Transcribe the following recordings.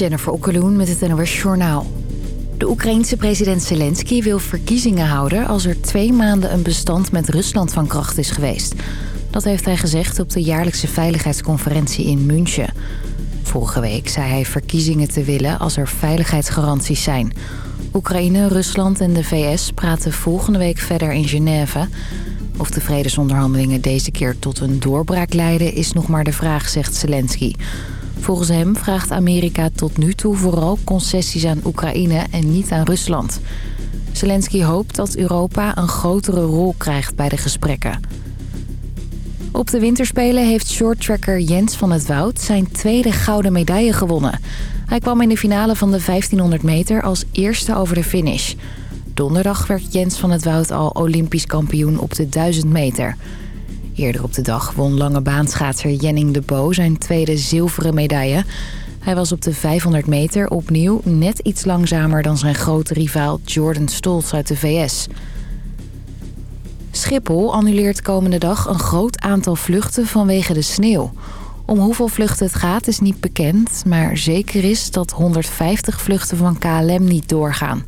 Jennifer Okkeloen met het NOS Journaal. De Oekraïense president Zelensky wil verkiezingen houden... als er twee maanden een bestand met Rusland van kracht is geweest. Dat heeft hij gezegd op de jaarlijkse veiligheidsconferentie in München. Vorige week zei hij verkiezingen te willen als er veiligheidsgaranties zijn. Oekraïne, Rusland en de VS praten volgende week verder in Genève. Of de vredesonderhandelingen deze keer tot een doorbraak leiden... is nog maar de vraag, zegt Zelensky... Volgens hem vraagt Amerika tot nu toe vooral concessies aan Oekraïne en niet aan Rusland. Zelensky hoopt dat Europa een grotere rol krijgt bij de gesprekken. Op de winterspelen heeft shorttracker Jens van het Woud zijn tweede gouden medaille gewonnen. Hij kwam in de finale van de 1500 meter als eerste over de finish. Donderdag werd Jens van het Woud al olympisch kampioen op de 1000 meter... Eerder op de dag won lange baanschaatser Jenning de Bo zijn tweede zilveren medaille. Hij was op de 500 meter opnieuw net iets langzamer dan zijn grote rivaal Jordan Stolz uit de VS. Schiphol annuleert komende dag een groot aantal vluchten vanwege de sneeuw. Om hoeveel vluchten het gaat is niet bekend, maar zeker is dat 150 vluchten van KLM niet doorgaan.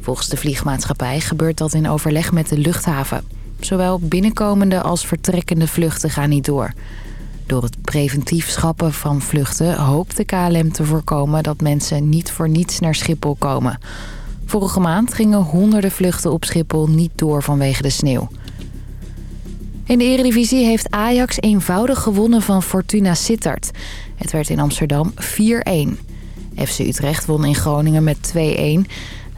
Volgens de vliegmaatschappij gebeurt dat in overleg met de luchthaven. Zowel binnenkomende als vertrekkende vluchten gaan niet door. Door het preventief schappen van vluchten hoopt de KLM te voorkomen dat mensen niet voor niets naar Schiphol komen. Vorige maand gingen honderden vluchten op Schiphol niet door vanwege de sneeuw. In de Eredivisie heeft Ajax eenvoudig gewonnen van Fortuna Sittard. Het werd in Amsterdam 4-1. FC Utrecht won in Groningen met 2-1.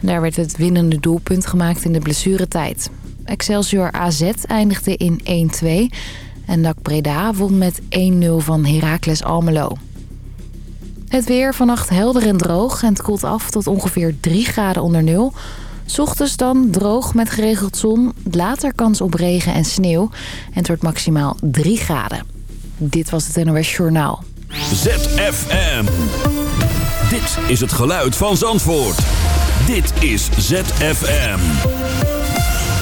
Daar werd het winnende doelpunt gemaakt in de blessuretijd. Excelsior AZ eindigde in 1-2. En NAC Breda won met 1-0 van Heracles Almelo. Het weer vannacht helder en droog en het koelt af tot ongeveer 3 graden onder nul. Ochtends dan droog met geregeld zon, later kans op regen en sneeuw. En het wordt maximaal 3 graden. Dit was het NOS Journaal. ZFM. Dit is het geluid van Zandvoort. Dit is ZFM.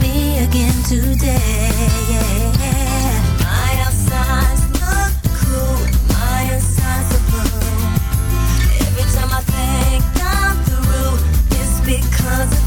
me again today. My outside's cool, my inside's a. Every time I think I'm through, it's because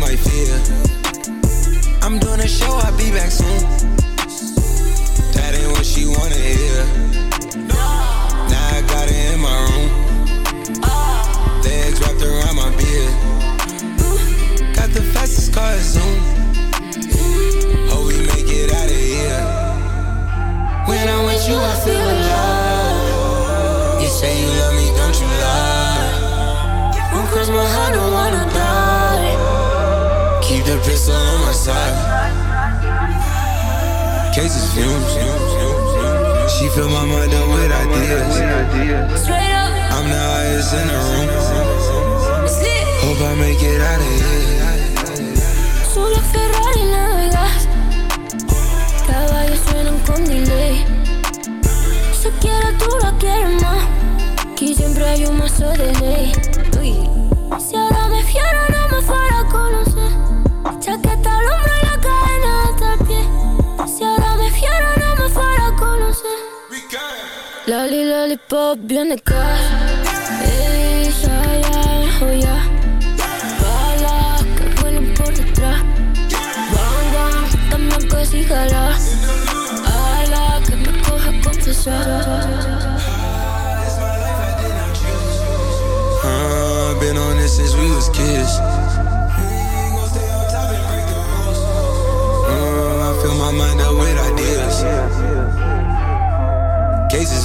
might fear. I'm doing a show, I'll be back soon. That ain't what she wanna hear. Now I got it in my room. Legs wrapped around my beard. Got the fastest car Zoom. Hope we make it out of here. When I'm with you, I feel alive. You say you love me, don't you lie? Won't cross my heart, don't wanna the pistol on my side. Cases fumes. She fill my mind up with ideas. I'm the highest in the room. Hope I make it out of here. Solo Ferrari navegas Caballos suenan con delay Se quiere tú la quieres más Aquí siempre hay un mazo de ley lollipop, bien de casa Ey, ya, oh ya Balas que vuelan por detrás Bang, bang, dame que sí jala Ala, que me coja been on this since we was kids. Uh, I fill my mind up with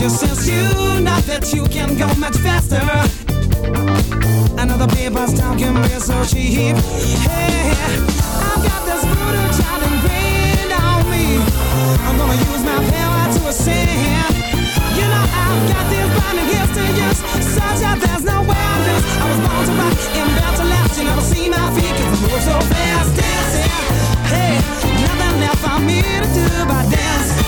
you since you know that you can go much faster. Another paper's talk can be so cheap. Hey, I've got this brutal child ingrained on me. I'm gonna use my power to ascend. You know I've got these blinding gifts to use, such that there's no way I was born to rock and built to last. You never see my feet 'cause I'm moving so fast dancing. Hey, nothing left for me to do but dance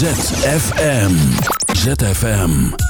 ZFM. ZFM.